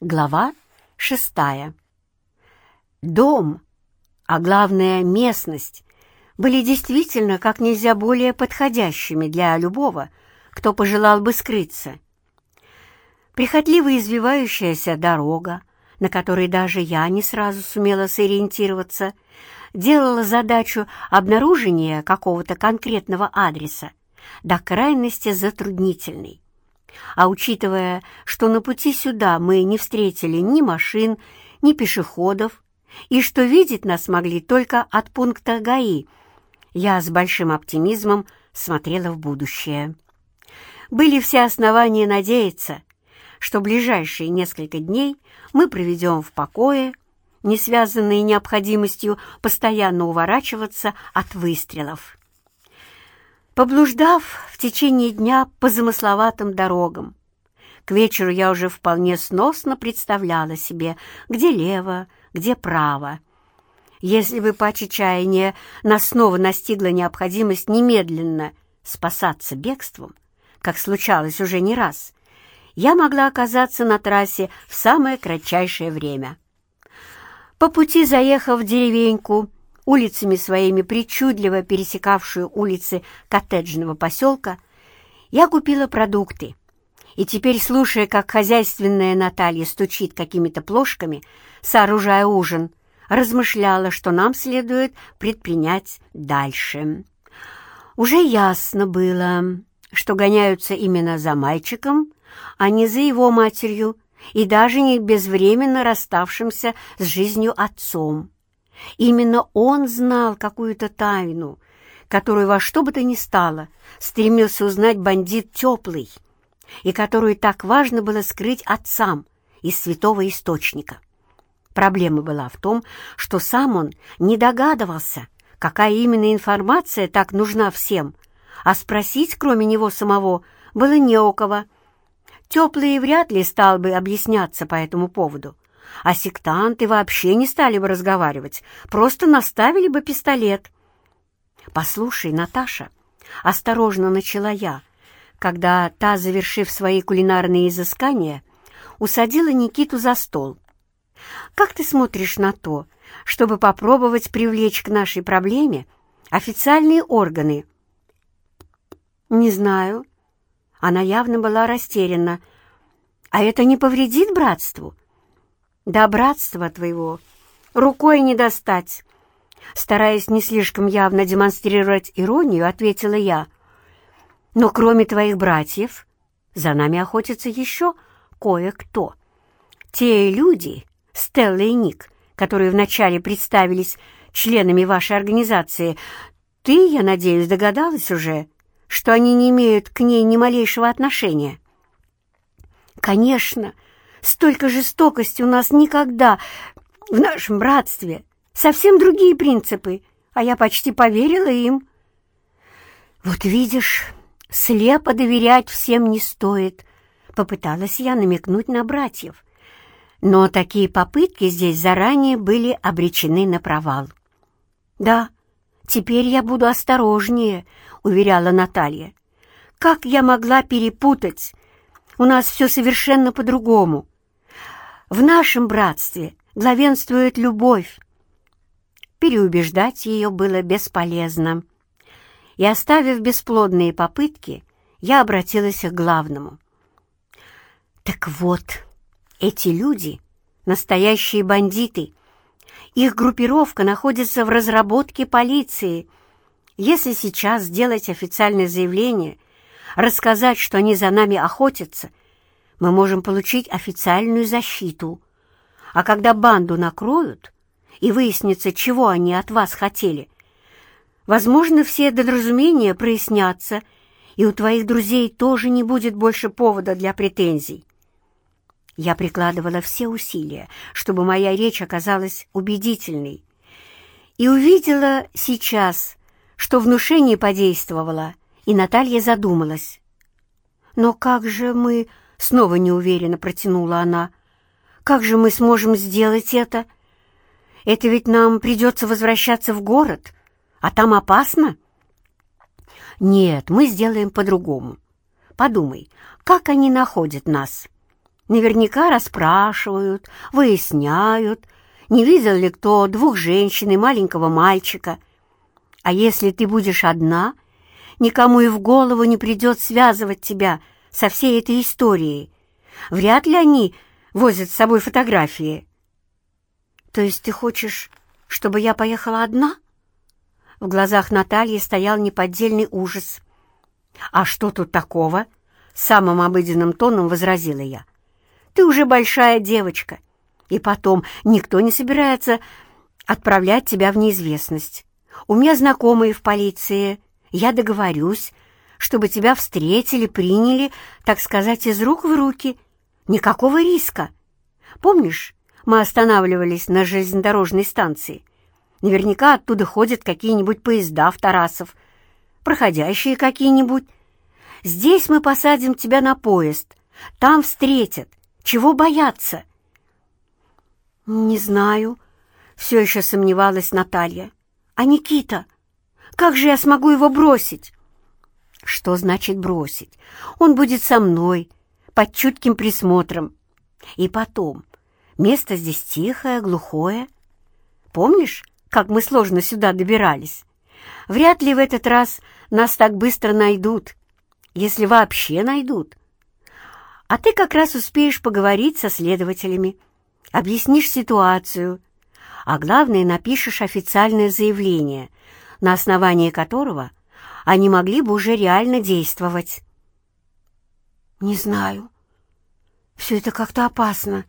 Глава шестая. Дом, а главное местность, были действительно как нельзя более подходящими для любого, кто пожелал бы скрыться. Прихотливо извивающаяся дорога, на которой даже я не сразу сумела сориентироваться, делала задачу обнаружения какого-то конкретного адреса до крайности затруднительной. А учитывая, что на пути сюда мы не встретили ни машин, ни пешеходов, и что видеть нас могли только от пункта ГАИ, я с большим оптимизмом смотрела в будущее. Были все основания надеяться, что ближайшие несколько дней мы проведем в покое, не связанные необходимостью постоянно уворачиваться от выстрелов. Поблуждав в течение дня по замысловатым дорогам, к вечеру я уже вполне сносно представляла себе, где лево, где право. Если бы по отчаянию нас снова настигла необходимость немедленно спасаться бегством, как случалось уже не раз, я могла оказаться на трассе в самое кратчайшее время. По пути, заехав в деревеньку, улицами своими причудливо пересекавшую улицы коттеджного поселка, я купила продукты. И теперь, слушая, как хозяйственная Наталья стучит какими-то плошками, сооружая ужин, размышляла, что нам следует предпринять дальше. Уже ясно было, что гоняются именно за мальчиком, а не за его матерью, и даже не безвременно расставшимся с жизнью отцом. Именно он знал какую-то тайну, которую во что бы то ни стало стремился узнать бандит Теплый, и которую так важно было скрыть отцам из святого источника. Проблема была в том, что сам он не догадывался, какая именно информация так нужна всем, а спросить, кроме него самого, было не у кого. Теплый вряд ли стал бы объясняться по этому поводу а сектанты вообще не стали бы разговаривать, просто наставили бы пистолет. «Послушай, Наташа», — осторожно начала я, когда та, завершив свои кулинарные изыскания, усадила Никиту за стол. «Как ты смотришь на то, чтобы попробовать привлечь к нашей проблеме официальные органы?» «Не знаю». Она явно была растеряна. «А это не повредит братству?» До братства твоего рукой не достать. Стараясь не слишком явно демонстрировать иронию, ответила я. Но кроме твоих братьев, за нами охотится еще кое-кто. Те люди, Стелла и Ник, которые вначале представились членами вашей организации, ты, я надеюсь, догадалась уже, что они не имеют к ней ни малейшего отношения? Конечно, — Столько жестокости у нас никогда в нашем братстве. Совсем другие принципы, а я почти поверила им. Вот видишь, слепо доверять всем не стоит. Попыталась я намекнуть на братьев. Но такие попытки здесь заранее были обречены на провал. «Да, теперь я буду осторожнее», — уверяла Наталья. «Как я могла перепутать? У нас все совершенно по-другому. В нашем братстве главенствует любовь. Переубеждать ее было бесполезно. И, оставив бесплодные попытки, я обратилась к главному. Так вот, эти люди — настоящие бандиты. Их группировка находится в разработке полиции. Если сейчас сделать официальное заявление, рассказать, что они за нами охотятся — мы можем получить официальную защиту. А когда банду накроют и выяснится, чего они от вас хотели, возможно, все недоразумения прояснятся, и у твоих друзей тоже не будет больше повода для претензий. Я прикладывала все усилия, чтобы моя речь оказалась убедительной, и увидела сейчас, что внушение подействовало, и Наталья задумалась. «Но как же мы...» Снова неуверенно протянула она. «Как же мы сможем сделать это? Это ведь нам придется возвращаться в город, а там опасно». «Нет, мы сделаем по-другому. Подумай, как они находят нас? Наверняка расспрашивают, выясняют, не видел ли кто двух женщин и маленького мальчика. А если ты будешь одна, никому и в голову не придет связывать тебя со всей этой историей. Вряд ли они возят с собой фотографии. То есть ты хочешь, чтобы я поехала одна? В глазах Натальи стоял неподдельный ужас. А что тут такого? Самым обыденным тоном возразила я. Ты уже большая девочка. И потом, никто не собирается отправлять тебя в неизвестность. У меня знакомые в полиции. Я договорюсь, чтобы тебя встретили, приняли, так сказать, из рук в руки. Никакого риска. Помнишь, мы останавливались на железнодорожной станции? Наверняка оттуда ходят какие-нибудь поезда в Тарасов, проходящие какие-нибудь. Здесь мы посадим тебя на поезд, там встретят. Чего бояться? «Не знаю», — все еще сомневалась Наталья. «А Никита? Как же я смогу его бросить?» «Что значит бросить? Он будет со мной, под чутким присмотром. И потом, место здесь тихое, глухое. Помнишь, как мы сложно сюда добирались? Вряд ли в этот раз нас так быстро найдут, если вообще найдут. А ты как раз успеешь поговорить со следователями» объяснишь ситуацию, а главное, напишешь официальное заявление, на основании которого они могли бы уже реально действовать. Не знаю. Все это как-то опасно.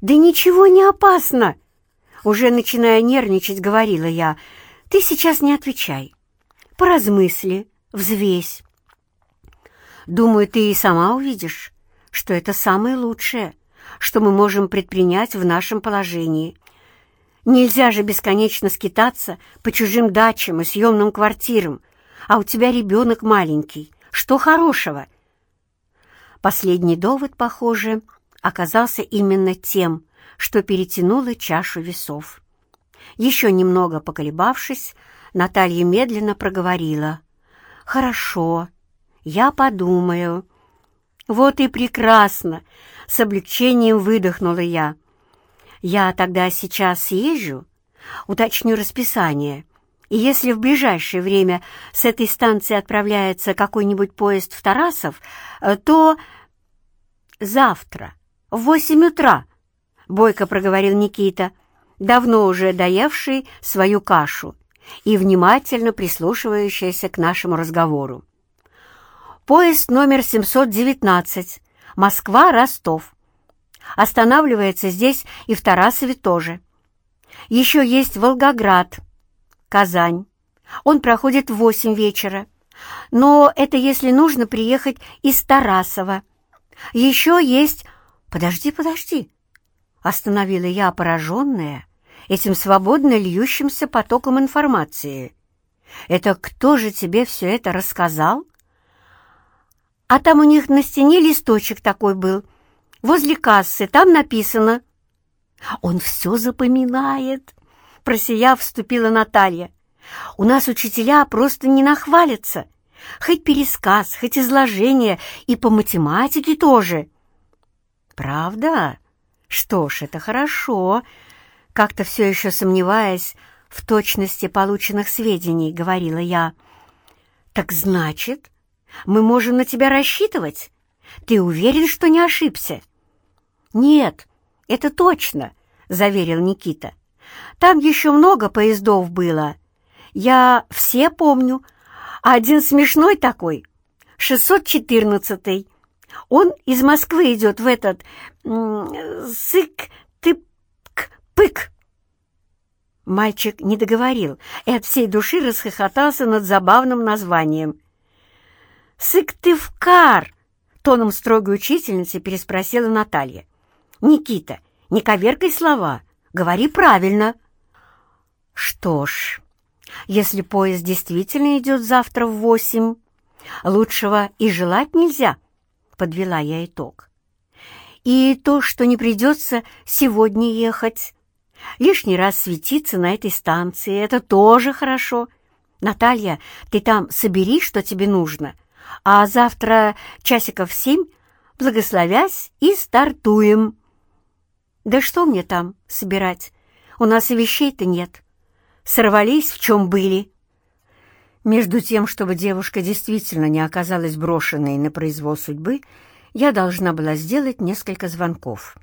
Да ничего не опасно. Уже начиная нервничать, говорила я. Ты сейчас не отвечай. Поразмысли, взвесь. Думаю, ты и сама увидишь, что это самое лучшее — что мы можем предпринять в нашем положении. Нельзя же бесконечно скитаться по чужим дачам и съемным квартирам, а у тебя ребенок маленький. Что хорошего? Последний довод, похоже, оказался именно тем, что перетянуло чашу весов. Еще немного поколебавшись, Наталья медленно проговорила. «Хорошо, я подумаю». «Вот и прекрасно!» — с облегчением выдохнула я. «Я тогда сейчас съезжу, уточню расписание, и если в ближайшее время с этой станции отправляется какой-нибудь поезд в Тарасов, э, то завтра в восемь утра», — бойко проговорил Никита, давно уже доевший свою кашу и внимательно прислушивающийся к нашему разговору. Поезд номер 719, Москва-Ростов. Останавливается здесь и в Тарасове тоже. Еще есть Волгоград, Казань. Он проходит в восемь вечера. Но это если нужно приехать из Тарасова. Еще есть... Подожди, подожди. Остановила я пораженная этим свободно льющимся потоком информации. Это кто же тебе все это рассказал? А там у них на стене листочек такой был, возле кассы, там написано. Он все запоминает, просияв, вступила Наталья. У нас учителя просто не нахвалятся. Хоть пересказ, хоть изложение, и по математике тоже. Правда? Что ж, это хорошо. Как-то все еще сомневаясь в точности полученных сведений, говорила я. Так значит, мы можем на тебя рассчитывать? Ты уверен, что не ошибся?» «Нет, это точно», — заверил Никита. «Там еще много поездов было. Я все помню. Один смешной такой, 614-й. Он из Москвы идет в этот... Сык-ты-пык». Мальчик не договорил и от всей души расхохотался над забавным названием. «Сыктывкар!» — тоном строгой учительницы переспросила Наталья. «Никита, не коверкай слова, говори правильно». «Что ж, если поезд действительно идет завтра в восемь, лучшего и желать нельзя», — подвела я итог. «И то, что не придется сегодня ехать, лишний раз светиться на этой станции, это тоже хорошо. Наталья, ты там собери, что тебе нужно» а завтра часиков семь благословясь, и стартуем. Да что мне там собирать? У нас и вещей-то нет. Сорвались, в чем были. Между тем, чтобы девушка действительно не оказалась брошенной на произвол судьбы, я должна была сделать несколько звонков.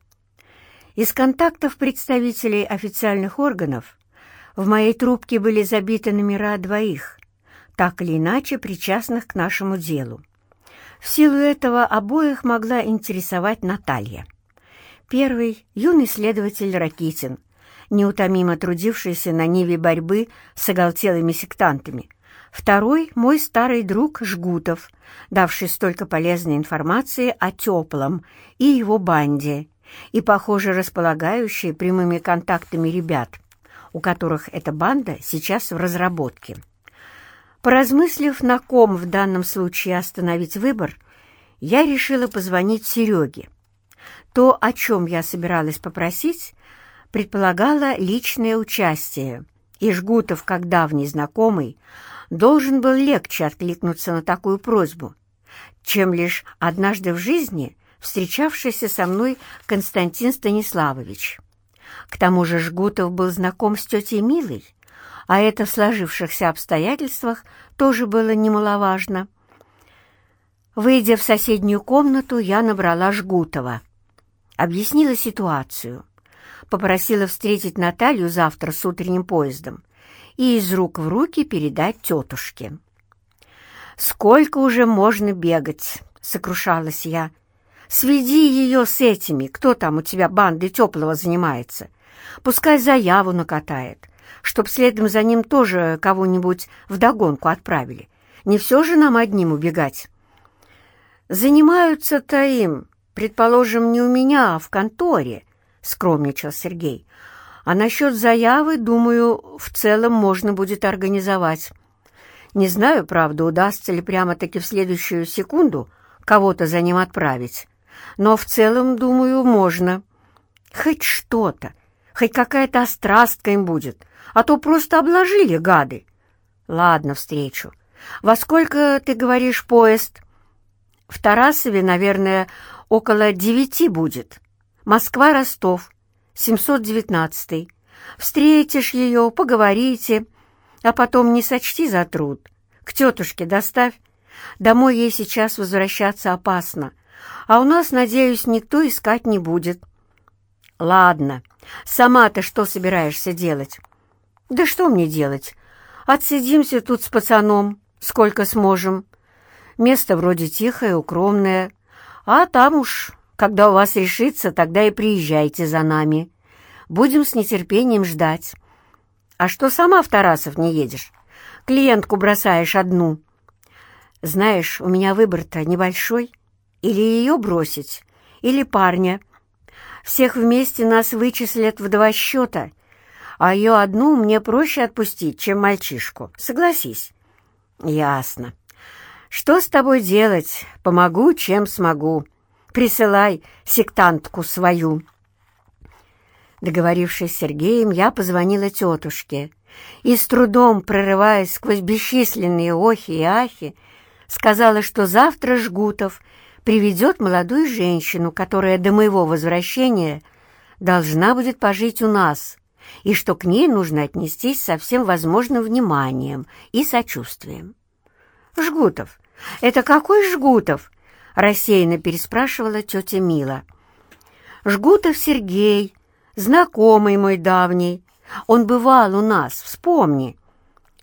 Из контактов представителей официальных органов в моей трубке были забиты номера двоих, так или иначе причастных к нашему делу. В силу этого обоих могла интересовать Наталья. Первый — юный следователь Ракитин, неутомимо трудившийся на ниве борьбы с оголтелыми сектантами. Второй — мой старый друг Жгутов, давший столько полезной информации о Теплом и его банде, и, похоже, располагающий прямыми контактами ребят, у которых эта банда сейчас в разработке. Поразмыслив, на ком в данном случае остановить выбор, я решила позвонить Сереге. То, о чем я собиралась попросить, предполагало личное участие, и Жгутов, как давний знакомый, должен был легче откликнуться на такую просьбу, чем лишь однажды в жизни встречавшийся со мной Константин Станиславович. К тому же Жгутов был знаком с тетей Милой, а это в сложившихся обстоятельствах тоже было немаловажно. Выйдя в соседнюю комнату, я набрала Жгутова. Объяснила ситуацию. Попросила встретить Наталью завтра с утренним поездом и из рук в руки передать тетушке. «Сколько уже можно бегать?» — сокрушалась я. «Сведи ее с этими, кто там у тебя банды теплого занимается. Пускай заяву накатает чтоб следом за ним тоже кого-нибудь вдогонку отправили. Не все же нам одним убегать. Занимаются-то им, предположим, не у меня, а в конторе, — скромничал Сергей. А насчет заявы, думаю, в целом можно будет организовать. Не знаю, правда, удастся ли прямо-таки в следующую секунду кого-то за ним отправить. Но в целом, думаю, можно. Хоть что-то, хоть какая-то острастка им будет, а то просто обложили гады. Ладно, встречу. Во сколько, ты говоришь, поезд? В Тарасове, наверное, около девяти будет. Москва-Ростов, 719 Встретишь ее, поговорите, а потом не сочти за труд. К тетушке доставь. Домой ей сейчас возвращаться опасно, а у нас, надеюсь, никто искать не будет. Ладно, сама-то что собираешься делать? Да что мне делать? Отсидимся тут с пацаном, сколько сможем. Место вроде тихое, укромное. А там уж, когда у вас решится, тогда и приезжайте за нами. Будем с нетерпением ждать. А что сама в Тарасов не едешь? Клиентку бросаешь одну. Знаешь, у меня выбор-то небольшой. Или ее бросить, или парня. Всех вместе нас вычислят в два счета — а ее одну мне проще отпустить, чем мальчишку. Согласись». «Ясно. Что с тобой делать? Помогу, чем смогу. Присылай сектантку свою». Договорившись с Сергеем, я позвонила тетушке и, с трудом прорываясь сквозь бесчисленные охи и ахи, сказала, что завтра Жгутов приведет молодую женщину, которая до моего возвращения должна будет пожить у нас, и что к ней нужно отнестись со всем возможным вниманием и сочувствием. «Жгутов? Это какой Жгутов?» — рассеянно переспрашивала тетя Мила. «Жгутов Сергей, знакомый мой давний. Он бывал у нас, вспомни».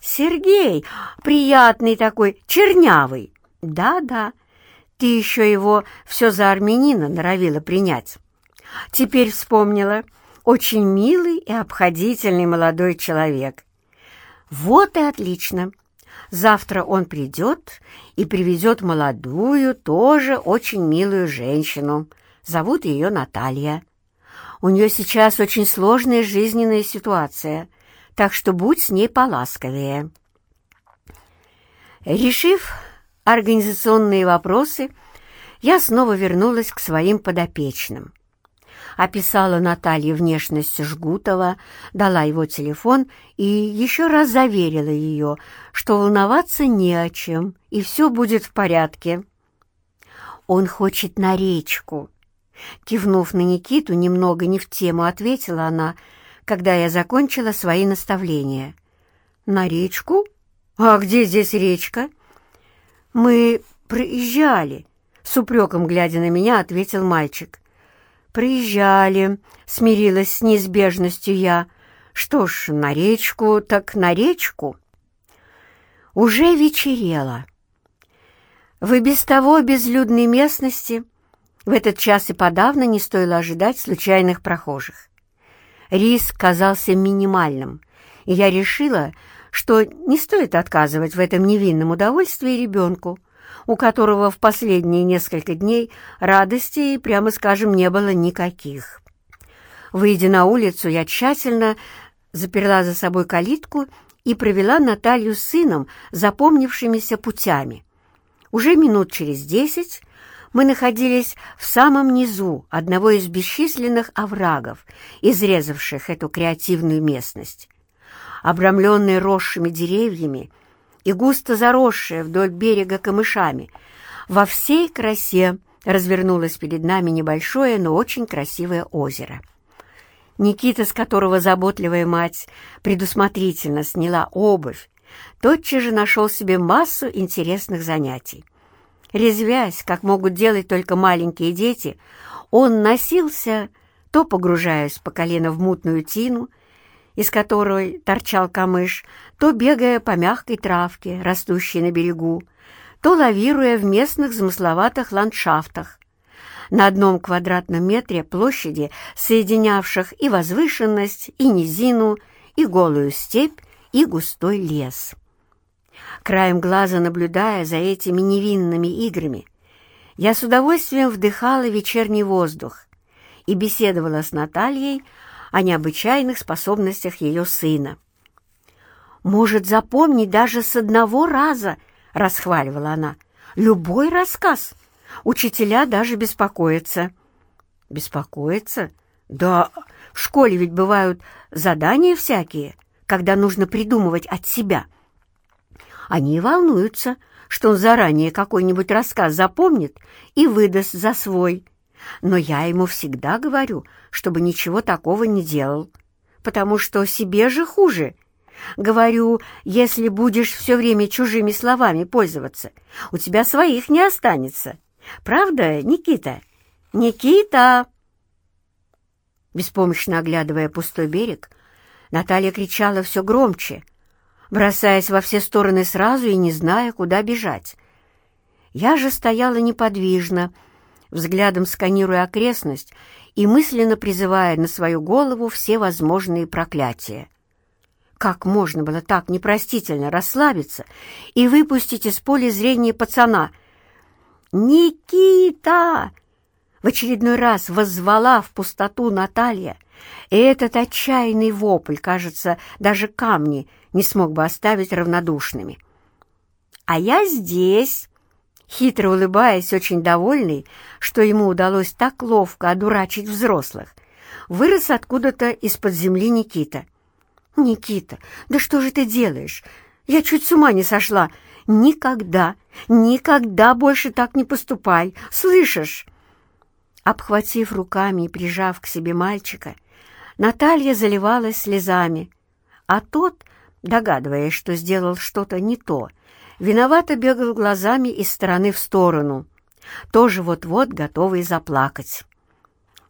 «Сергей, приятный такой, чернявый». «Да-да, ты еще его все за армянина норовила принять». «Теперь вспомнила» очень милый и обходительный молодой человек. Вот и отлично. Завтра он придет и приведет молодую, тоже очень милую женщину. Зовут ее Наталья. У нее сейчас очень сложная жизненная ситуация, так что будь с ней поласковее. Решив организационные вопросы, я снова вернулась к своим подопечным описала Наталье внешность Жгутова, дала его телефон и еще раз заверила ее, что волноваться не о чем, и все будет в порядке. Он хочет на речку. Кивнув на Никиту, немного не в тему ответила она, когда я закончила свои наставления. «На речку? А где здесь речка?» «Мы проезжали», — с упреком глядя на меня, ответил мальчик. «Проезжали», — смирилась с неизбежностью я. «Что ж, на речку, так на речку». Уже вечерело. В и без того безлюдной местности в этот час и подавно не стоило ожидать случайных прохожих. Риск казался минимальным, и я решила, что не стоит отказывать в этом невинном удовольствии ребенку, у которого в последние несколько дней радости, прямо скажем, не было никаких. Выйдя на улицу, я тщательно заперла за собой калитку и провела Наталью с сыном запомнившимися путями. Уже минут через десять мы находились в самом низу одного из бесчисленных оврагов, изрезавших эту креативную местность. Обрамленные росшими деревьями и густо заросшие вдоль берега камышами, во всей красе развернулось перед нами небольшое, но очень красивое озеро. Никита, с которого заботливая мать предусмотрительно сняла обувь, тотчас же нашел себе массу интересных занятий. Резвясь, как могут делать только маленькие дети, он носился, то погружаясь по колено в мутную тину, из которой торчал камыш, то бегая по мягкой травке, растущей на берегу, то лавируя в местных замысловатых ландшафтах. На одном квадратном метре площади, соединявших и возвышенность, и низину, и голую степь, и густой лес краем глаза наблюдая за этими невинными играми, я с удовольствием вдыхала вечерний воздух и беседовала с Натальей о необычайных способностях ее сына. «Может запомнить даже с одного раза», — расхваливала она, — «любой рассказ. Учителя даже беспокоятся». «Беспокоятся? Да, в школе ведь бывают задания всякие, когда нужно придумывать от себя». Они волнуются, что он заранее какой-нибудь рассказ запомнит и выдаст за свой. Но я ему всегда говорю, чтобы ничего такого не делал, потому что себе же хуже. Говорю, если будешь все время чужими словами пользоваться, у тебя своих не останется. Правда, Никита? Никита!» Беспомощно оглядывая пустой берег, Наталья кричала все громче — бросаясь во все стороны сразу и не зная, куда бежать. Я же стояла неподвижно, взглядом сканируя окрестность и мысленно призывая на свою голову все возможные проклятия. Как можно было так непростительно расслабиться и выпустить из поля зрения пацана? «Никита!» В очередной раз воззвала в пустоту Наталья, и этот отчаянный вопль, кажется, даже камни не смог бы оставить равнодушными. «А я здесь!» Хитро улыбаясь, очень довольный, что ему удалось так ловко одурачить взрослых, вырос откуда-то из-под земли Никита. «Никита, да что же ты делаешь? Я чуть с ума не сошла. Никогда, никогда больше так не поступай, слышишь?» Обхватив руками и прижав к себе мальчика, Наталья заливалась слезами, а тот догадываясь, что сделал что-то не то, виновато бегал глазами из стороны в сторону, тоже вот-вот готовый заплакать.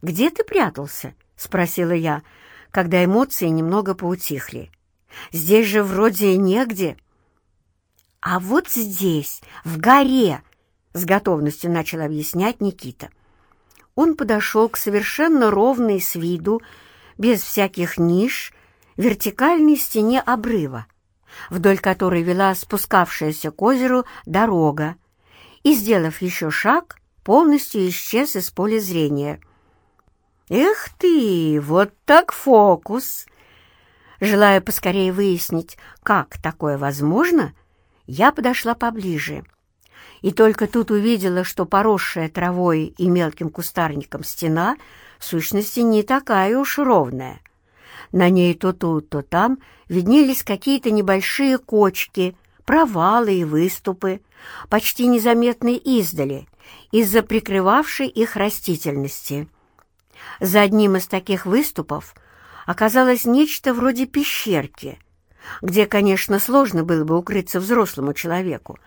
«Где ты прятался?» — спросила я, когда эмоции немного поутихли. «Здесь же вроде негде». «А вот здесь, в горе!» — с готовностью начал объяснять Никита. Он подошел к совершенно ровной с виду, без всяких ниш, вертикальной стене обрыва, вдоль которой вела спускавшаяся к озеру дорога, и, сделав еще шаг, полностью исчез из поля зрения. «Эх ты, вот так фокус!» Желая поскорее выяснить, как такое возможно, я подошла поближе. И только тут увидела, что поросшая травой и мелким кустарником стена в сущности не такая уж ровная. На ней то тут, то там виднелись какие-то небольшие кочки, провалы и выступы, почти незаметные издали из-за прикрывавшей их растительности. За одним из таких выступов оказалось нечто вроде пещерки, где, конечно, сложно было бы укрыться взрослому человеку,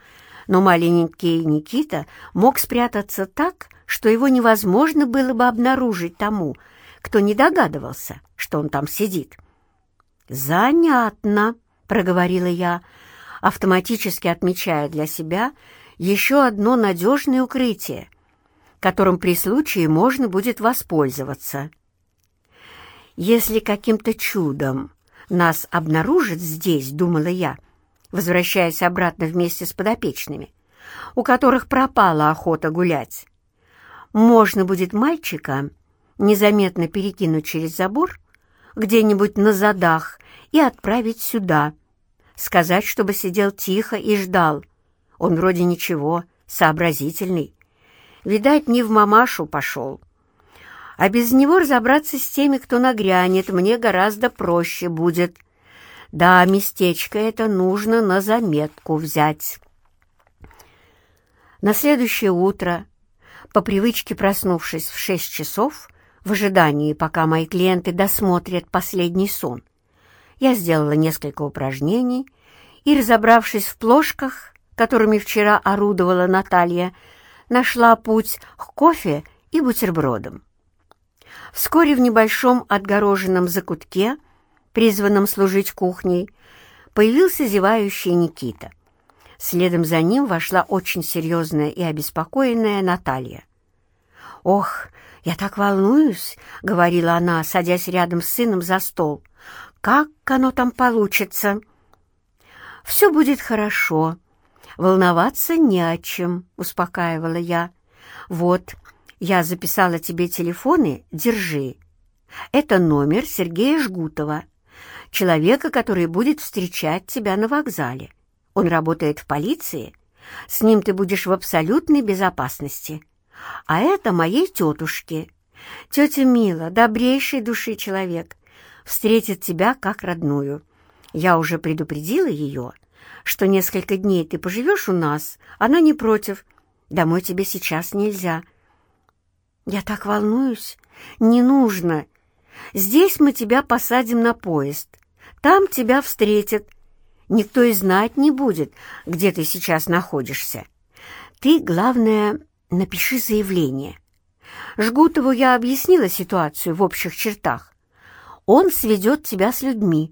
но маленький Никита мог спрятаться так, что его невозможно было бы обнаружить тому, кто не догадывался, что он там сидит. «Занятно», — проговорила я, автоматически отмечая для себя еще одно надежное укрытие, которым при случае можно будет воспользоваться. Если каким-то чудом нас обнаружат здесь, думала я, возвращаясь обратно вместе с подопечными, у которых пропала охота гулять, можно будет мальчика незаметно перекинуть через забор где-нибудь на задах и отправить сюда, сказать, чтобы сидел тихо и ждал. Он вроде ничего, сообразительный. Видать, не в мамашу пошел. А без него разобраться с теми, кто нагрянет, мне гораздо проще будет. Да, местечко это нужно на заметку взять. На следующее утро, по привычке проснувшись в шесть часов, в ожидании, пока мои клиенты досмотрят последний сон, я сделала несколько упражнений и, разобравшись в плошках, которыми вчера орудовала Наталья, нашла путь к кофе и бутербродам. Вскоре в небольшом отгороженном закутке, призванном служить кухней, появился зевающий Никита. Следом за ним вошла очень серьезная и обеспокоенная Наталья. «Ох, я так волнуюсь», — говорила она, садясь рядом с сыном за стол. «Как оно там получится?» «Все будет хорошо. Волноваться не о чем», — успокаивала я. «Вот, я записала тебе телефоны, держи. Это номер Сергея Жгутова, человека, который будет встречать тебя на вокзале. Он работает в полиции. С ним ты будешь в абсолютной безопасности. А это моей тетушки. Тетя Мила, добрейшей души человек, встретит тебя как родную. Я уже предупредила ее, что несколько дней ты поживешь у нас, она не против. Домой тебе сейчас нельзя. «Я так волнуюсь. Не нужно. Здесь мы тебя посадим на поезд. Там тебя встретят. Никто и знать не будет, где ты сейчас находишься. Ты, главное, напиши заявление. Жгутову я объяснила ситуацию в общих чертах. Он сведет тебя с людьми,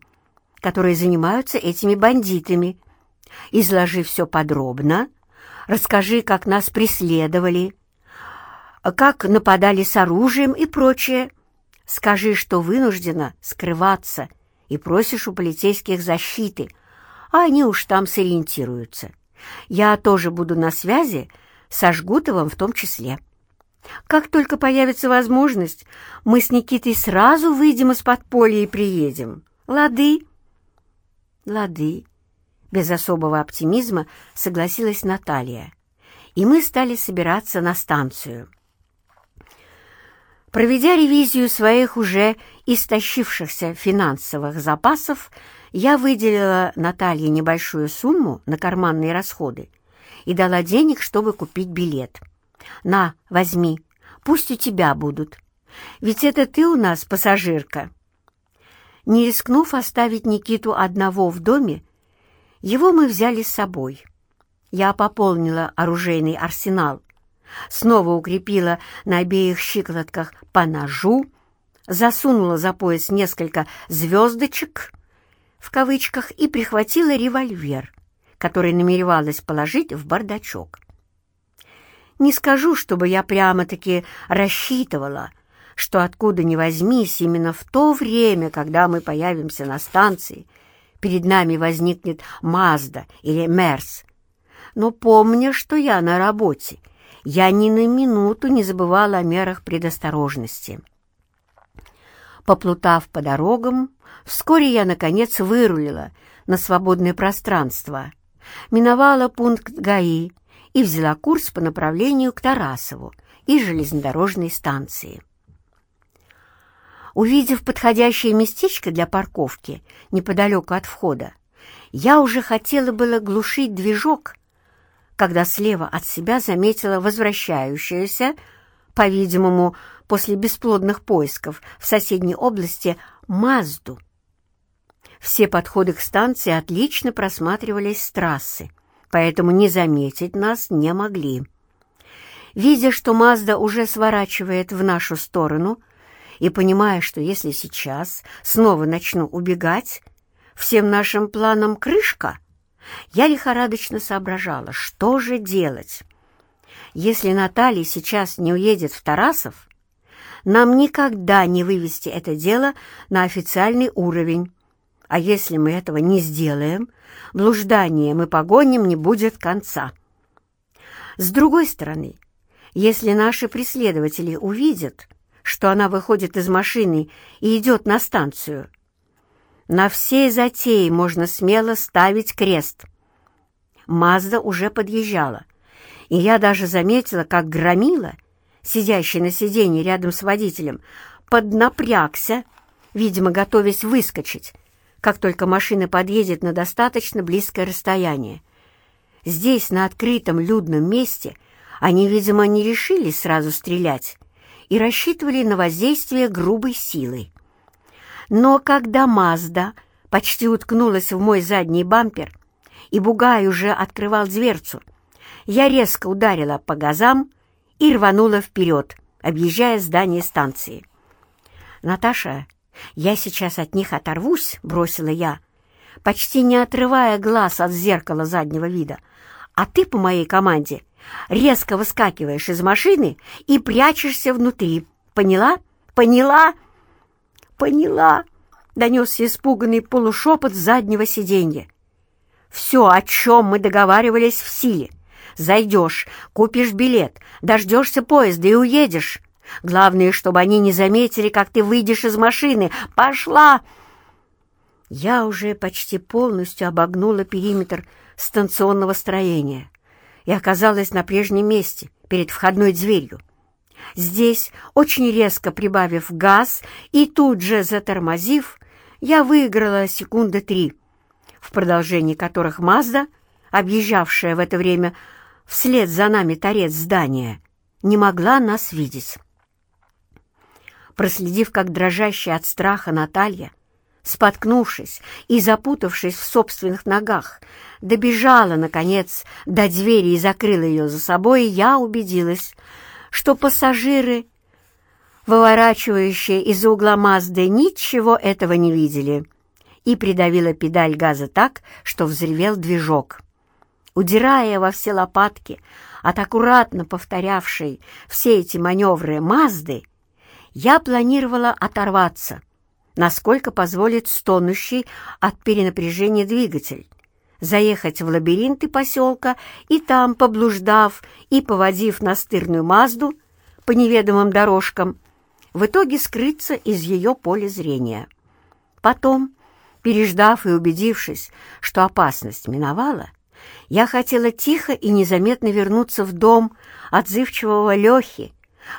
которые занимаются этими бандитами. Изложи все подробно, расскажи, как нас преследовали, как нападали с оружием и прочее. Скажи, что вынуждена скрываться и просишь у полицейских защиты, а они уж там сориентируются. Я тоже буду на связи со Жгутовым в том числе. Как только появится возможность, мы с Никитой сразу выйдем из подполья и приедем. Лады? Лады. Без особого оптимизма согласилась Наталья. И мы стали собираться на станцию. Проведя ревизию своих уже истощившихся финансовых запасов, я выделила Наталье небольшую сумму на карманные расходы и дала денег, чтобы купить билет. «На, возьми, пусть у тебя будут. Ведь это ты у нас пассажирка». Не рискнув оставить Никиту одного в доме, его мы взяли с собой. Я пополнила оружейный арсенал, снова укрепила на обеих щиколотках по ножу, засунула за пояс несколько «звездочек» в кавычках и прихватила револьвер, который намеревалась положить в бардачок. Не скажу, чтобы я прямо-таки рассчитывала, что откуда ни возьмись, именно в то время, когда мы появимся на станции, перед нами возникнет Мазда или Мерс. Но помня, что я на работе я ни на минуту не забывала о мерах предосторожности. Поплутав по дорогам, вскоре я, наконец, вырулила на свободное пространство, миновала пункт ГАИ и взяла курс по направлению к Тарасову и железнодорожной станции. Увидев подходящее местечко для парковки неподалеку от входа, я уже хотела было глушить движок, когда слева от себя заметила возвращающуюся, по-видимому, после бесплодных поисков в соседней области, Мазду. Все подходы к станции отлично просматривались с трассы, поэтому не заметить нас не могли. Видя, что Мазда уже сворачивает в нашу сторону, и понимая, что если сейчас снова начну убегать, всем нашим планам крышка, я лихорадочно соображала, что же делать. Если Наталья сейчас не уедет в Тарасов, нам никогда не вывести это дело на официальный уровень. А если мы этого не сделаем, блужданием и погоням не будет конца. С другой стороны, если наши преследователи увидят, что она выходит из машины и идет на станцию, на всей затее можно смело ставить крест. Мазда уже подъезжала, и я даже заметила, как громила, сидящий на сиденье рядом с водителем, поднапрягся, видимо, готовясь выскочить, как только машина подъедет на достаточно близкое расстояние. Здесь, на открытом людном месте, они, видимо, не решились сразу стрелять и рассчитывали на воздействие грубой силы. Но когда Мазда почти уткнулась в мой задний бампер, и Бугай уже открывал дверцу, я резко ударила по газам и рванула вперед, объезжая здание станции. «Наташа, я сейчас от них оторвусь», — бросила я, почти не отрывая глаз от зеркала заднего вида. «А ты по моей команде резко выскакиваешь из машины и прячешься внутри. Поняла? Поняла?» «Поняла», — донесся испуганный полушепот с заднего сиденья. «Все, о чем мы договаривались в силе. Зайдешь, купишь билет, дождешься поезда и уедешь. Главное, чтобы они не заметили, как ты выйдешь из машины. Пошла!» Я уже почти полностью обогнула периметр станционного строения и оказалась на прежнем месте, перед входной дверью. Здесь, очень резко прибавив газ и тут же затормозив, я выиграла секунды три, в продолжении которых Мазда, объезжавшая в это время вслед за нами торец здания, не могла нас видеть. Проследив, как дрожащая от страха Наталья, споткнувшись и запутавшись в собственных ногах, добежала, наконец, до двери и закрыла ее за собой, я убедилась, что пассажиры, выворачивающие из-за угла Мазды, ничего этого не видели, и придавила педаль газа так, что взревел движок. Удирая во все лопатки от аккуратно повторявшей все эти маневры Мазды, я планировала оторваться, насколько позволит стонущий от перенапряжения двигатель, заехать в лабиринты поселка и там, поблуждав и поводив настырную Мазду по неведомым дорожкам, в итоге скрыться из ее поля зрения. Потом, переждав и убедившись, что опасность миновала, я хотела тихо и незаметно вернуться в дом отзывчивого Лехи,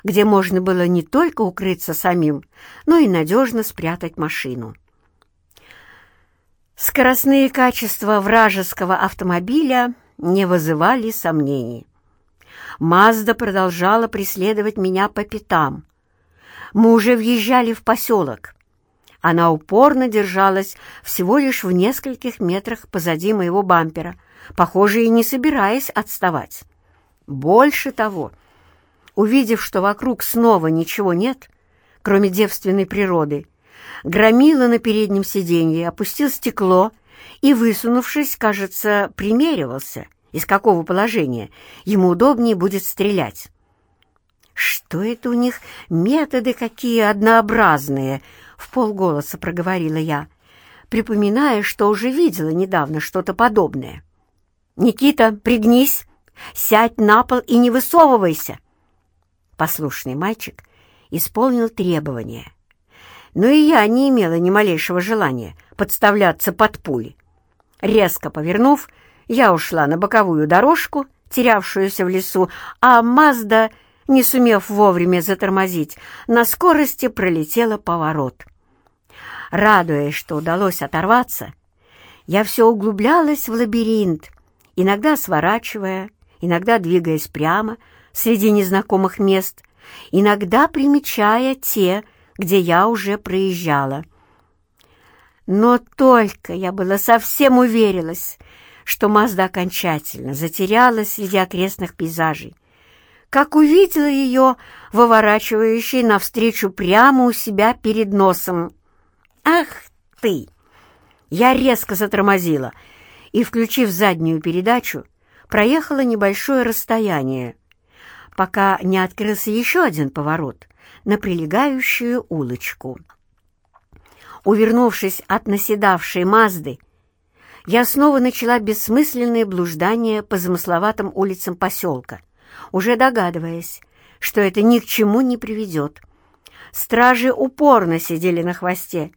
где можно было не только укрыться самим, но и надежно спрятать машину. Скоростные качества вражеского автомобиля не вызывали сомнений. Мазда продолжала преследовать меня по пятам. Мы уже въезжали в поселок. Она упорно держалась всего лишь в нескольких метрах позади моего бампера, похоже, и не собираясь отставать. Больше того, увидев, что вокруг снова ничего нет, кроме девственной природы, Громила на переднем сиденье опустил стекло и, высунувшись, кажется, примеривался, из какого положения ему удобнее будет стрелять. «Что это у них методы какие однообразные?» — в полголоса проговорила я, припоминая, что уже видела недавно что-то подобное. «Никита, пригнись, сядь на пол и не высовывайся!» Послушный мальчик исполнил требования — но и я не имела ни малейшего желания подставляться под пули. Резко повернув, я ушла на боковую дорожку, терявшуюся в лесу, а Мазда, не сумев вовремя затормозить, на скорости пролетела поворот. Радуясь, что удалось оторваться, я все углублялась в лабиринт, иногда сворачивая, иногда двигаясь прямо среди незнакомых мест, иногда примечая те, где я уже проезжала. Но только я была совсем уверилась, что Мазда окончательно затерялась среди окрестных пейзажей, как увидела ее, выворачивающей навстречу прямо у себя перед носом. «Ах ты!» Я резко затормозила и, включив заднюю передачу, проехала небольшое расстояние, пока не открылся еще один поворот на прилегающую улочку. Увернувшись от наседавшей Мазды, я снова начала бессмысленное блуждание по замысловатым улицам поселка, уже догадываясь, что это ни к чему не приведет. Стражи упорно сидели на хвосте,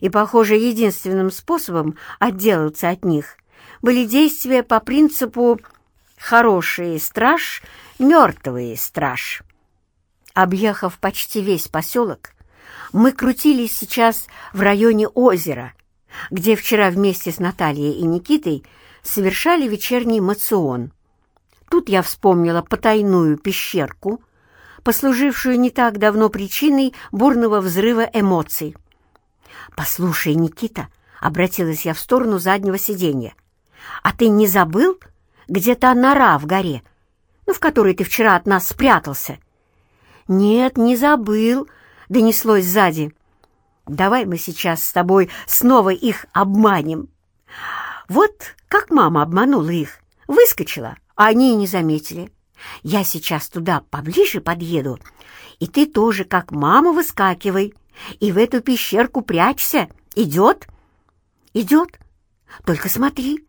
и, похоже, единственным способом отделаться от них были действия по принципу «хороший страж, мертвый страж». Объехав почти весь поселок, мы крутились сейчас в районе озера, где вчера вместе с Натальей и Никитой совершали вечерний мацион. Тут я вспомнила потайную пещерку, послужившую не так давно причиной бурного взрыва эмоций. «Послушай, Никита», — обратилась я в сторону заднего сиденья, «а ты не забыл, где та нора в горе, ну, в которой ты вчера от нас спрятался?» «Нет, не забыл», — донеслось сзади. «Давай мы сейчас с тобой снова их обманем». Вот как мама обманула их. Выскочила, а они и не заметили. Я сейчас туда поближе подъеду, и ты тоже, как мама, выскакивай, и в эту пещерку прячься. Идет? Идет. Только смотри,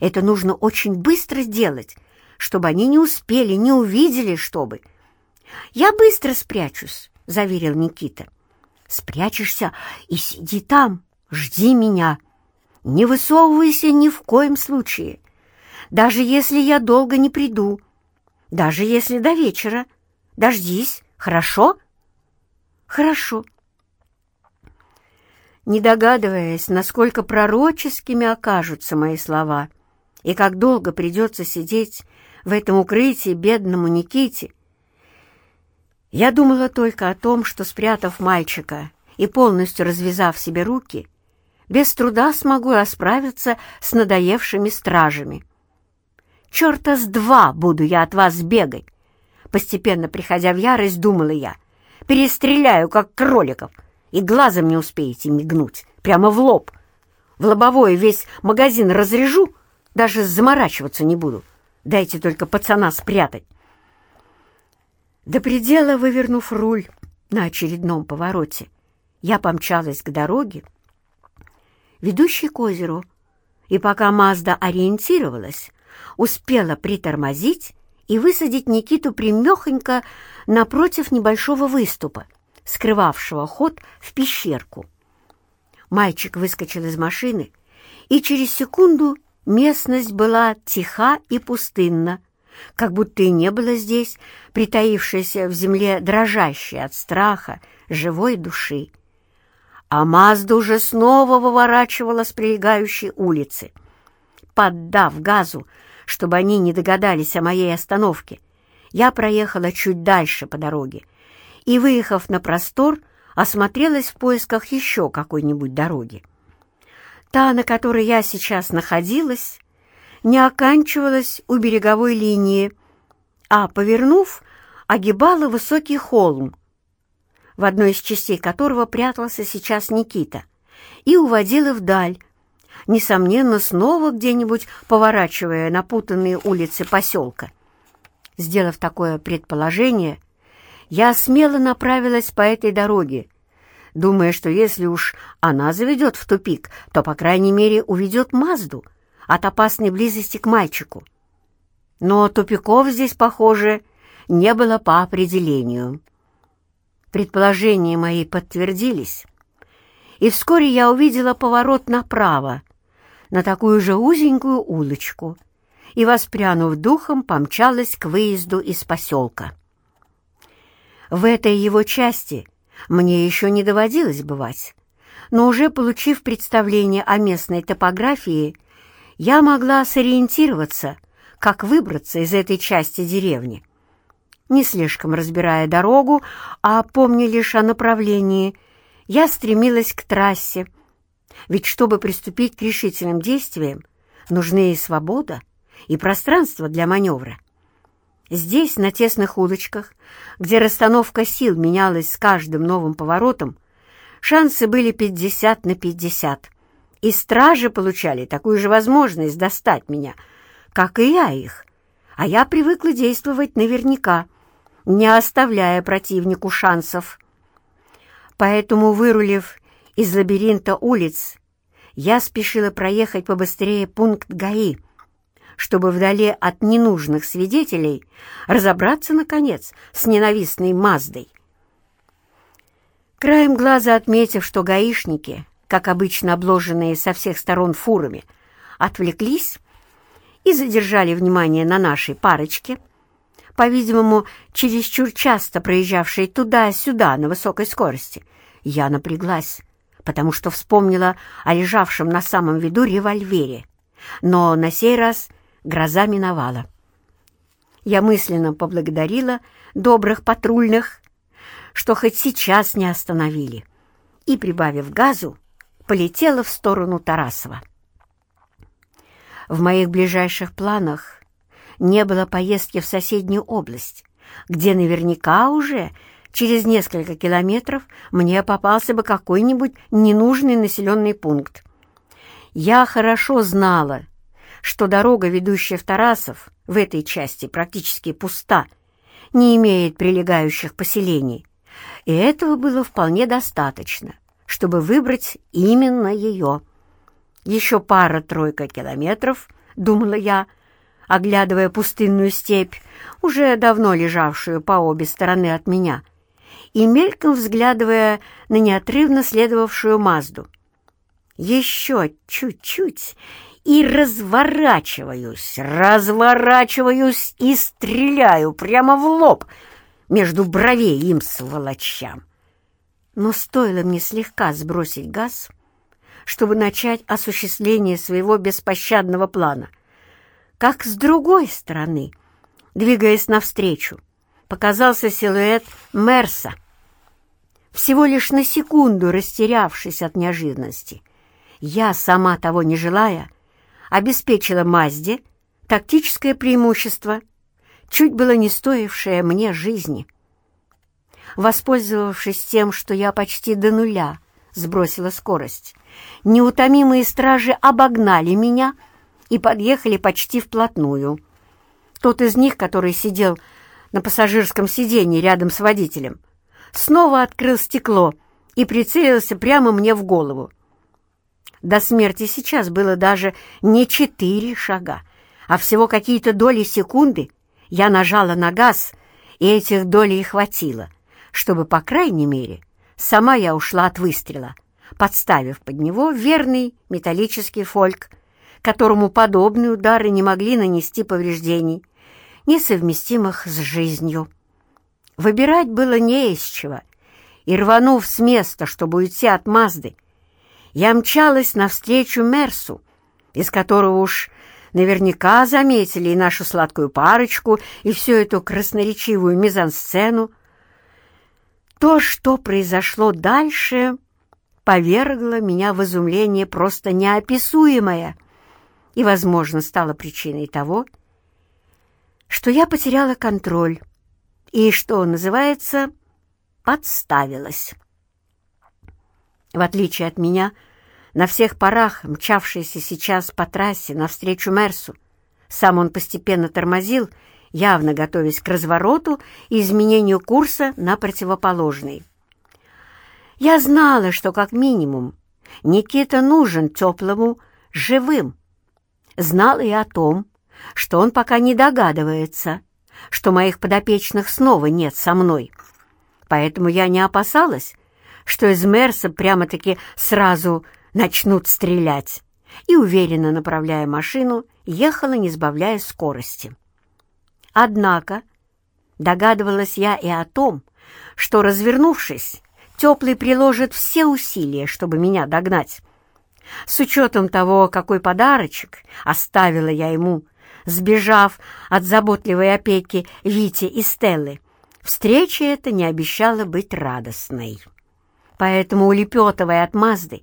это нужно очень быстро сделать, чтобы они не успели, не увидели, чтобы. Я быстро спрячусь, заверил Никита. Спрячешься и сиди там, жди меня. Не высовывайся ни в коем случае. Даже если я долго не приду, даже если до вечера. Дождись, хорошо? Хорошо. Не догадываясь, насколько пророческими окажутся мои слова, и как долго придется сидеть в этом укрытии бедному Никите, я думала только о том, что, спрятав мальчика и полностью развязав себе руки, без труда смогу расправиться с надоевшими стражами. «Черта с два буду я от вас бегать!» Постепенно приходя в ярость, думала я. «Перестреляю, как кроликов, и глазом не успеете мигнуть, прямо в лоб. В лобовое весь магазин разрежу, даже заморачиваться не буду. Дайте только пацана спрятать». До предела вывернув руль на очередном повороте, я помчалась к дороге, ведущей к озеру, и пока Мазда ориентировалась, успела притормозить и высадить Никиту примехонько напротив небольшого выступа, скрывавшего ход в пещерку. Мальчик выскочил из машины, и через секунду местность была тиха и пустынна, как будто и не было здесь притаившейся в земле дрожащей от страха живой души. А Мазда уже снова выворачивала с прилегающей улицы. Поддав газу, чтобы они не догадались о моей остановке, я проехала чуть дальше по дороге и, выехав на простор, осмотрелась в поисках еще какой-нибудь дороги. Та, на которой я сейчас находилась, не оканчивалась у береговой линии, а, повернув, огибала высокий холм, в одной из частей которого прятался сейчас Никита, и уводила вдаль, несомненно, снова где-нибудь поворачивая на путанные улицы поселка. Сделав такое предположение, я смело направилась по этой дороге, думая, что если уж она заведет в тупик, то, по крайней мере, уведет Мазду от опасной близости к мальчику. Но тупиков здесь, похоже, не было по определению. Предположения мои подтвердились, и вскоре я увидела поворот направо, на такую же узенькую улочку и, воспрянув духом, помчалась к выезду из поселка. В этой его части мне еще не доводилось бывать, но уже получив представление о местной топографии, я могла сориентироваться, как выбраться из этой части деревни. Не слишком разбирая дорогу, а помня лишь о направлении, я стремилась к трассе, ведь чтобы приступить к решительным действиям, нужны и свобода, и пространство для маневра. Здесь, на тесных улочках, где расстановка сил менялась с каждым новым поворотом, шансы были 50 на 50, и стражи получали такую же возможность достать меня, как и я их, а я привыкла действовать наверняка, не оставляя противнику шансов. Поэтому, вырулив из лабиринта улиц, я спешила проехать побыстрее пункт ГАИ, чтобы вдали от ненужных свидетелей разобраться, наконец, с ненавистной Маздой. Краем глаза отметив, что гаишники, как обычно обложенные со всех сторон фурами, отвлеклись и задержали внимание на нашей парочке, по-видимому, чересчур часто проезжавшей туда-сюда на высокой скорости, я напряглась, потому что вспомнила о лежавшем на самом виду револьвере. Но на сей раз гроза миновала. Я мысленно поблагодарила добрых патрульных, что хоть сейчас не остановили, и, прибавив газу, полетела в сторону Тарасова. В моих ближайших планах не было поездки в соседнюю область, где наверняка уже через несколько километров мне попался бы какой-нибудь ненужный населенный пункт. Я хорошо знала, что дорога, ведущая в Тарасов, в этой части практически пуста, не имеет прилегающих поселений, и этого было вполне достаточно, чтобы выбрать именно ее. Еще пара-тройка километров, думала я, оглядывая пустынную степь, уже давно лежавшую по обе стороны от меня, и мельком взглядывая на неотрывно следовавшую Мазду. Еще чуть-чуть, и разворачиваюсь, разворачиваюсь и стреляю прямо в лоб между бровей им сволочам. Но стоило мне слегка сбросить газ, чтобы начать осуществление своего беспощадного плана, как с другой стороны, двигаясь навстречу, показался силуэт Мерса. Всего лишь на секунду растерявшись от неожиданности, я, сама того не желая, обеспечила Мазде тактическое преимущество, чуть было не стоившее мне жизни. Воспользовавшись тем, что я почти до нуля сбросила скорость, неутомимые стражи обогнали меня и подъехали почти вплотную. Тот из них, который сидел на пассажирском сиденье рядом с водителем, снова открыл стекло и прицелился прямо мне в голову. До смерти сейчас было даже не четыре шага, а всего какие-то доли секунды. Я нажала на газ, и этих долей хватило, чтобы, по крайней мере, сама я ушла от выстрела, подставив под него верный металлический фольк, которому подобные удары не могли нанести повреждений, несовместимых с жизнью. Выбирать было не из чего, и, рванув с места, чтобы уйти от Мазды, я мчалась навстречу Мерсу, из которого уж наверняка заметили и нашу сладкую парочку, и всю эту красноречивую мизансцену. То, что произошло дальше, повергло меня в изумление просто неописуемое и, возможно, стало причиной того, что я потеряла контроль и, что называется, подставилась. В отличие от меня, на всех парах, мчавшийся сейчас по трассе навстречу Мерсу, сам он постепенно тормозил, явно готовясь к развороту и изменению курса на противоположный. Я знала, что как минимум Никита нужен теплому живым. Знала и о том, что он пока не догадывается, что моих подопечных снова нет со мной. Поэтому я не опасалась, что из Мерса прямо-таки сразу начнут стрелять, и, уверенно направляя машину, ехала, не сбавляя скорости. Однако догадывалась я и о том, что, развернувшись, Теплый приложит все усилия, чтобы меня догнать. С учетом того, какой подарочек оставила я ему сбежав от заботливой опеки Вити и Стеллы, встреча эта не обещала быть радостной. Поэтому, улепетывая от Мазды,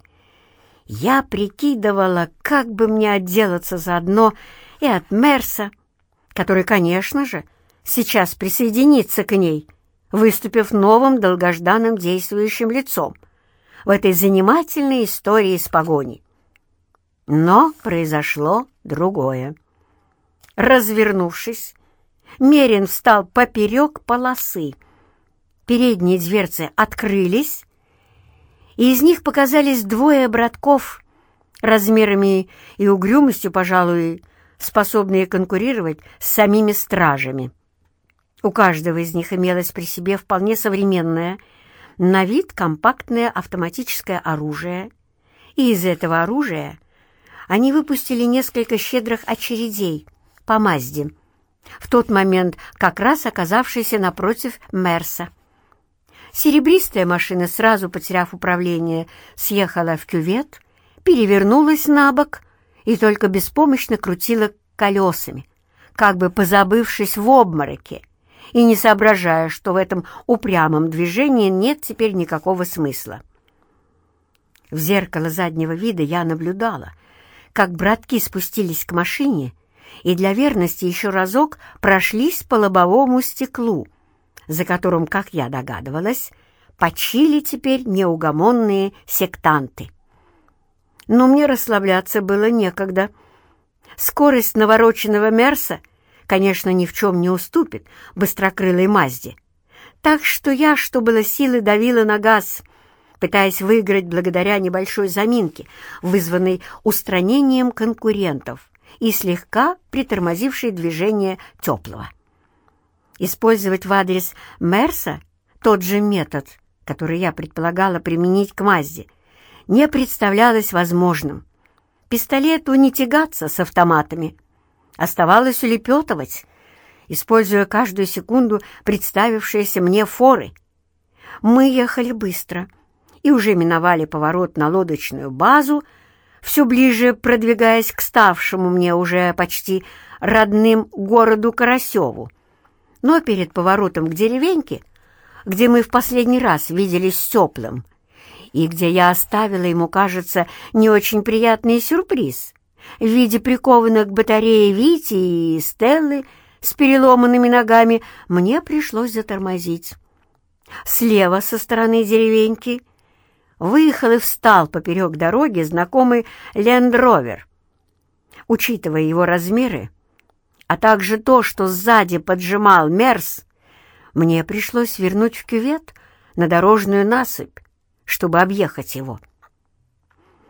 я прикидывала, как бы мне отделаться заодно и от Мерса, который, конечно же, сейчас присоединится к ней, выступив новым долгожданным действующим лицом в этой занимательной истории с погоней. Но произошло другое. Развернувшись, Мерин встал поперек полосы. Передние дверцы открылись, и из них показались двое братков, размерами и угрюмостью, пожалуй, способные конкурировать с самими стражами. У каждого из них имелось при себе вполне современное, на вид компактное автоматическое оружие, и из этого оружия они выпустили несколько щедрых очередей по Мазде, в тот момент как раз оказавшийся напротив Мерса. Серебристая машина, сразу потеряв управление, съехала в кювет, перевернулась на бок и только беспомощно крутила колесами, как бы позабывшись в обмороке и не соображая, что в этом упрямом движении нет теперь никакого смысла. В зеркало заднего вида я наблюдала, как братки спустились к машине и для верности еще разок прошлись по лобовому стеклу, за которым, как я догадывалась, почили теперь неугомонные сектанты. Но мне расслабляться было некогда. Скорость навороченного Мерса, конечно, ни в чем не уступит быстрокрылой Мазде. Так что я, что было силы, давила на газ, пытаясь выиграть благодаря небольшой заминке, вызванной устранением конкурентов и слегка притормозившей движение теплого. Использовать в адрес Мерса тот же метод, который я предполагала применить к Мазде, не представлялось возможным. Пистолету не тягаться с автоматами. Оставалось улепетывать, используя каждую секунду представившиеся мне форы. Мы ехали быстро — и уже миновали поворот на лодочную базу, все ближе продвигаясь к ставшему мне уже почти родным городу Карасеву. Но перед поворотом к деревеньке, где мы в последний раз виделись с Теплым, и где я оставила ему, кажется, не очень приятный сюрприз в виде прикованных к батарее Вити и Стеллы с переломанными ногами, мне пришлось затормозить. Слева со стороны деревеньки выехал и встал поперек дороги знакомый лендровер. Учитывая его размеры, а также то, что сзади поджимал Мерс, мне пришлось вернуть в кювет на дорожную насыпь, чтобы объехать его.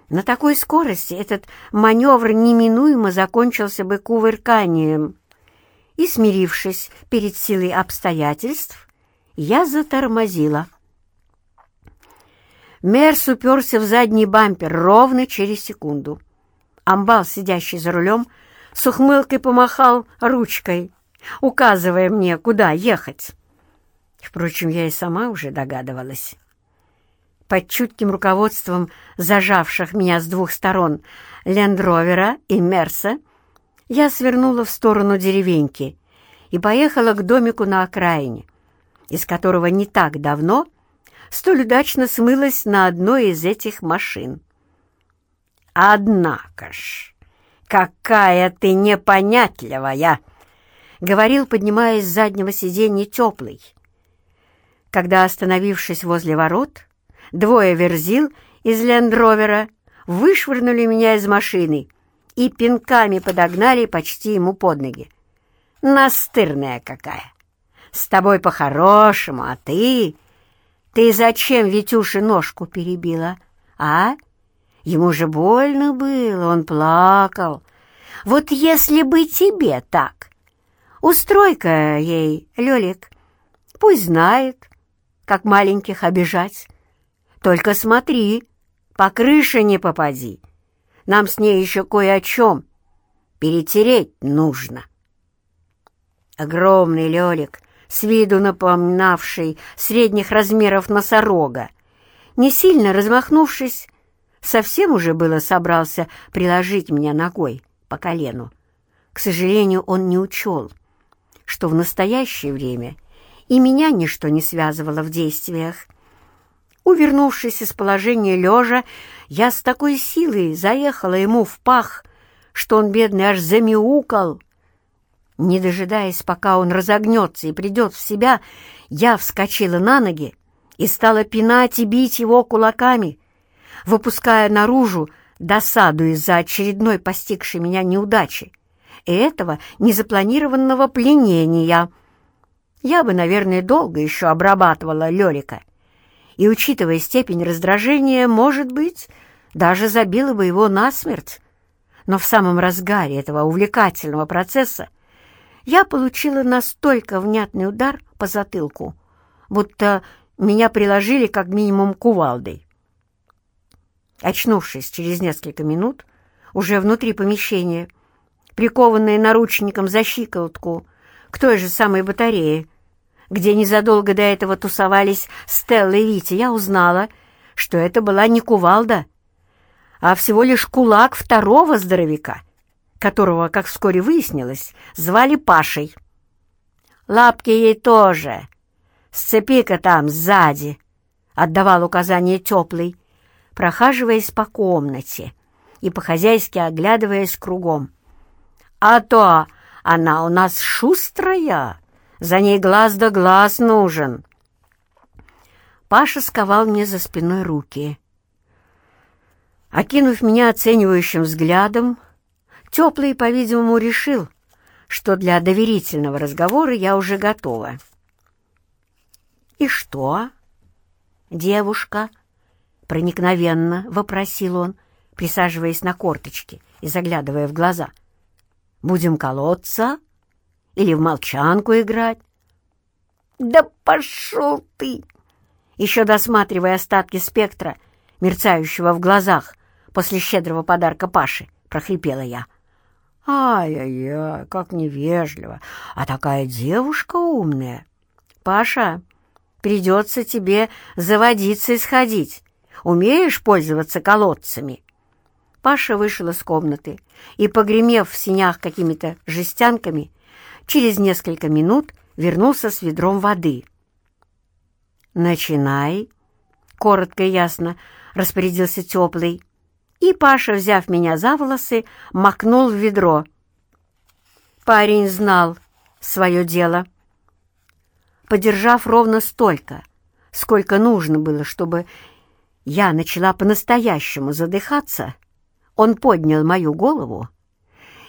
На такой скорости этот маневр неминуемо закончился бы кувырканием, и, смирившись перед силой обстоятельств, я затормозила. Мерс уперся в задний бампер ровно через секунду. Амбал, сидящий за рулем, с ухмылкой помахал ручкой, указывая мне, куда ехать. Впрочем, я и сама уже догадывалась. Под чутким руководством зажавших меня с двух сторон Лендровера и Мерса я свернула в сторону деревеньки и поехала к домику на окраине, из которого не так давно — столь удачно смылась на одной из этих машин. «Однако ж, какая ты непонятливая!» — говорил, поднимаясь с заднего сиденья теплый. Когда, остановившись возле ворот, двое верзил из лендровера вышвырнули меня из машины и пинками подогнали почти ему под ноги. «Настырная какая! С тобой по-хорошему, а ты...» Ты зачем Витюше ножку перебила, а? Ему же больно было, он плакал. Вот если бы тебе так, устрой-ка ей, Лёлик, пусть знает, как маленьких обижать. Только смотри, по крыше не попади. Нам с ней еще кое о чем перетереть нужно. Огромный Лёлик с виду напоминавший средних размеров носорога, не сильно размахнувшись, совсем уже было собрался приложить меня ногой по колену, К сожалению, он не учел, что в настоящее время и меня ничто не связывало в действиях. Увернувшись из положения лежа, я с такой силой заехала ему в пах, что он, бедный, аж замяукал. Не дожидаясь, пока он разогнется и придет в себя, я вскочила на ноги и стала пинать и бить его кулаками, выпуская наружу досаду из-за очередной постигшей меня неудачи и этого незапланированного пленения. Я бы, наверное, долго еще обрабатывала Лёлика, и, учитывая степень раздражения, может быть, даже забила бы его насмерть. Но в самом разгаре этого увлекательного процесса я получила настолько внятный удар по затылку, будто меня приложили как минимум кувалдой. Очнувшись через несколько минут, уже внутри помещения, прикованная наручником за щиколотку к той же самой батарее, где незадолго до этого тусовались Стелла и Витя, я узнала, что это была не кувалда, а всего лишь кулак второго здоровяка, которого, как вскоре выяснилось, звали Пашей. «Лапки ей тоже! Сцепи-ка там сзади!» — отдавал указание теплый, прохаживаясь по комнате и по-хозяйски оглядываясь кругом. «А то она у нас шустрая!» За ней глаз да глаз нужен. Паша сковал мне за спиной руки. Окинув меня оценивающим взглядом, Теплый, по-видимому, решил, что для доверительного разговора я уже готова. «И что?» «Девушка?» — проникновенно вопросил он, присаживаясь на корточки и заглядывая в глаза. «Будем колоться?» Или в молчанку играть? Да пошел ты! Еще досматривая остатки спектра, мерцающего в глазах после щедрого подарка Паши, прохрипела я. Ай-яй-яй, как невежливо. А такая девушка умная. Паша, придется тебе заводиться и сходить. Умеешь пользоваться колодцами?» Паша вышел из комнаты и, погремев в синях какими-то жестянками, через несколько минут вернулся с ведром воды. «Начинай», — коротко и ясно распорядился теплый, и Паша, взяв меня за волосы, макнул в ведро. Парень знал свое дело. Подержав ровно столько, сколько нужно было, чтобы я начала по-настоящему задыхаться, он поднял мою голову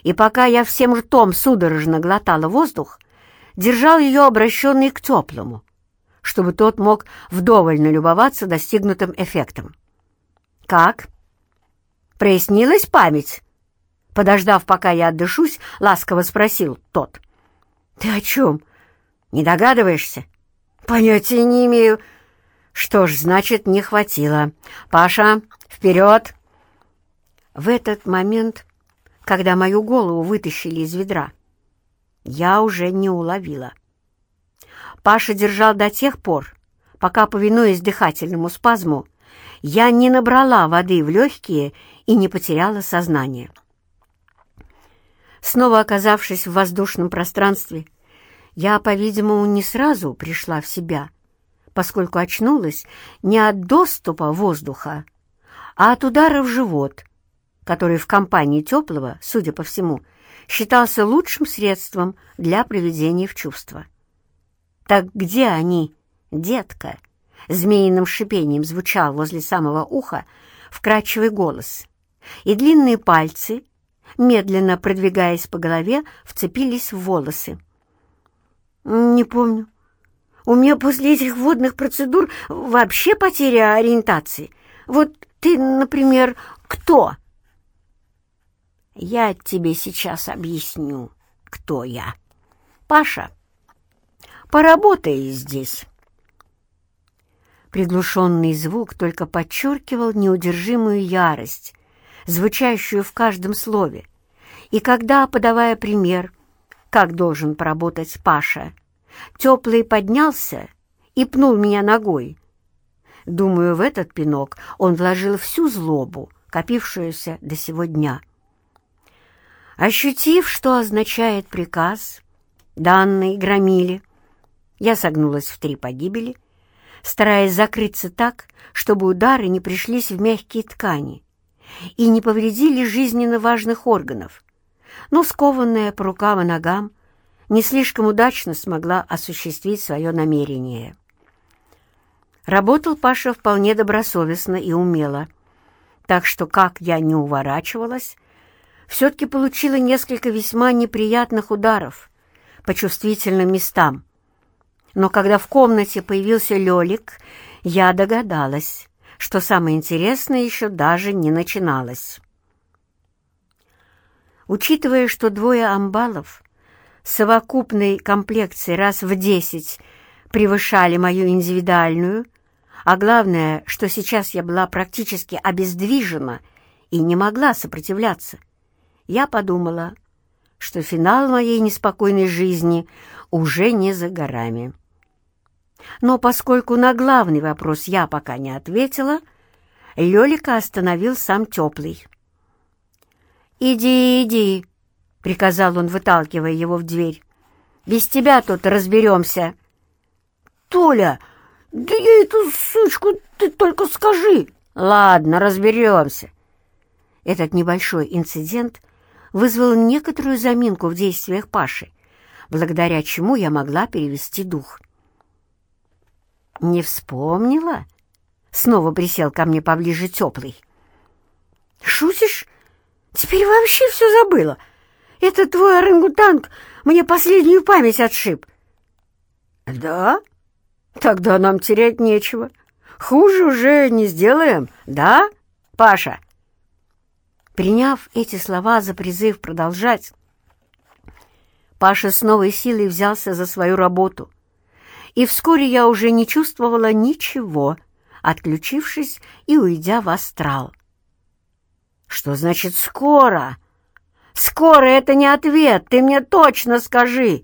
и пока я всем ртом судорожно глотала воздух, держал ее обращенной к теплому, чтобы тот мог вдоволь налюбоваться достигнутым эффектом. «Как? Прояснилась память?» Подождав, пока я отдышусь, ласково спросил тот. «Ты о чем? Не догадываешься?» «Понятия не имею». «Что ж, значит, не хватило. Паша, вперед!» В этот момент когда мою голову вытащили из ведра. Я уже не уловила. Паша держал до тех пор, пока, повинуясь дыхательному спазму, я не набрала воды в легкие и не потеряла сознание. Снова оказавшись в воздушном пространстве, я, по-видимому, не сразу пришла в себя, поскольку очнулась не от доступа воздуха, а от удара в живот — который в компании теплого, судя по всему, считался лучшим средством для приведения в чувство. «Так где они, детка?» — змеиным шипением звучал возле самого уха вкрадчивый голос, и длинные пальцы, медленно продвигаясь по голове, вцепились в волосы. «Не помню. У меня после этих водных процедур вообще потеря ориентации. Вот ты, например, кто?» Я тебе сейчас объясню, кто я. Паша, поработай здесь. Приглушенный звук только подчеркивал неудержимую ярость, звучащую в каждом слове. И когда, подавая пример, как должен поработать Паша, теплый поднялся и пнул меня ногой. Думаю, в этот пинок он вложил всю злобу, копившуюся до сего дня. Ощутив, что означает приказ, данный громили, я согнулась в три погибели, стараясь закрыться так, чтобы удары не пришлись в мягкие ткани и не повредили жизненно важных органов, но, скованная по рукам и ногам, не слишком удачно смогла осуществить свое намерение. Работал Паша вполне добросовестно и умело, так что, как я не уворачивалась, все-таки получила несколько весьма неприятных ударов по чувствительным местам, но когда в комнате появился Лёлик, я догадалась, что самое интересное еще даже не начиналось. Учитывая, что двое амбалов совокупной комплекции раз в десять превышали мою индивидуальную, а главное, что сейчас я была практически обездвижена и не могла сопротивляться, я подумала, что финал моей неспокойной жизни уже не за горами. Но поскольку на главный вопрос я пока не ответила, Лёлика остановил сам теплый. «Иди, иди», — приказал он, выталкивая его в дверь. «Без тебя тут разберемся». «Толя, да я эту сучку ты только скажи!» «Ладно, разберемся». Этот небольшой инцидент вызвал некоторую заминку в действиях Паши, благодаря чему я могла перевести дух. «Не вспомнила?» Снова присел ко мне поближе теплый. «Шутишь? Теперь вообще все забыла. Этот твой орангутанг мне последнюю память отшиб». «Да? Тогда нам терять нечего. Хуже уже не сделаем, да, Паша?» Приняв эти слова за призыв продолжать, Паша с новой силой взялся за свою работу — и вскоре я уже не чувствовала ничего, отключившись и уйдя в астрал. «Что значит «скоро»?» «Скоро» — это не ответ, ты мне точно скажи!»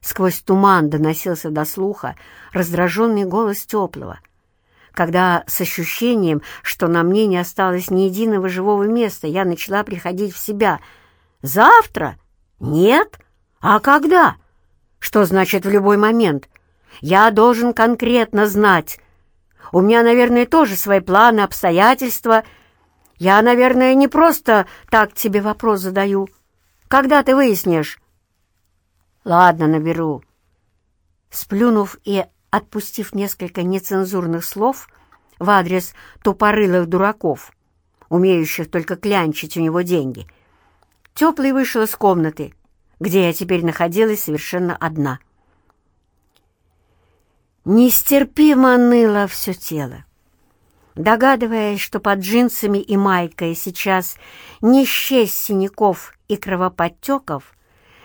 Сквозь туман доносился до слуха раздраженный голос теплого, когда с ощущением, что на мне не осталось ни единого живого места, я начала приходить в себя. «Завтра? Нет? А когда?» «Что значит «в любой момент»? Я должен конкретно знать. У меня, наверное, тоже свои планы, обстоятельства. Я, наверное, не просто так тебе вопрос задаю. Когда ты выяснишь? Ладно, наберу. Сплюнув и отпустив несколько нецензурных слов в адрес тупорылых дураков, умеющих только клянчить у него деньги, Теплый вышел из комнаты, где я теперь находилась совершенно одна — Нестерпимо ныло все тело. Догадываясь, что под джинсами и майкой сейчас не счесть синяков и кровоподтеков,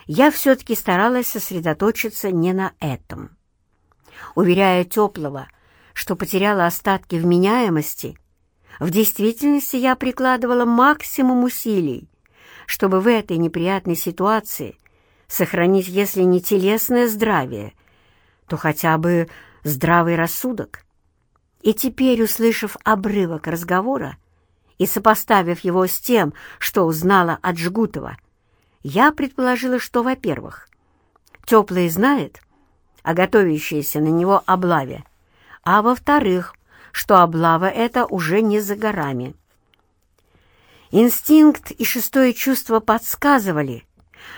я все-таки старалась сосредоточиться не на этом. Уверяя Теплого, что потеряла остатки вменяемости, в действительности я прикладывала максимум усилий, чтобы в этой неприятной ситуации сохранить, если не телесное здравие, то хотя бы здравый рассудок. И теперь, услышав обрывок разговора и сопоставив его с тем, что узнала от Жгутова, я предположила, что, во-первых, Теплый знает о готовящейся на него облаве, а во-вторых, что облава эта уже не за горами. Инстинкт и шестое чувство подсказывали,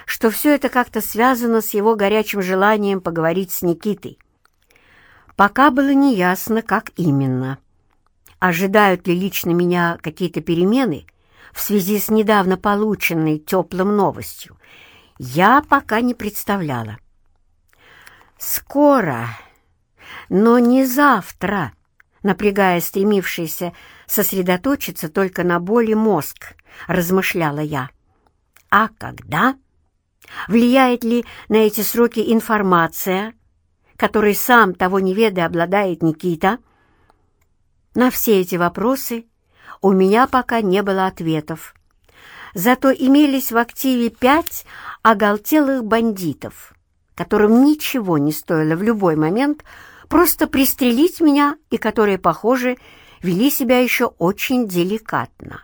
что все это как-то связано с его горячим желанием поговорить с Никитой. Пока было неясно, как именно. Ожидают ли лично меня какие-то перемены в связи с недавно полученной теплым новостью, я пока не представляла. «Скоро, но не завтра», напрягая стремившийся сосредоточиться только на боли мозг, размышляла я. «А когда? Влияет ли на эти сроки информация?» Которой сам того не ведая обладает Никита? На все эти вопросы у меня пока не было ответов. Зато имелись в активе пять оголтелых бандитов, которым ничего не стоило в любой момент просто пристрелить меня и которые, похоже, вели себя еще очень деликатно.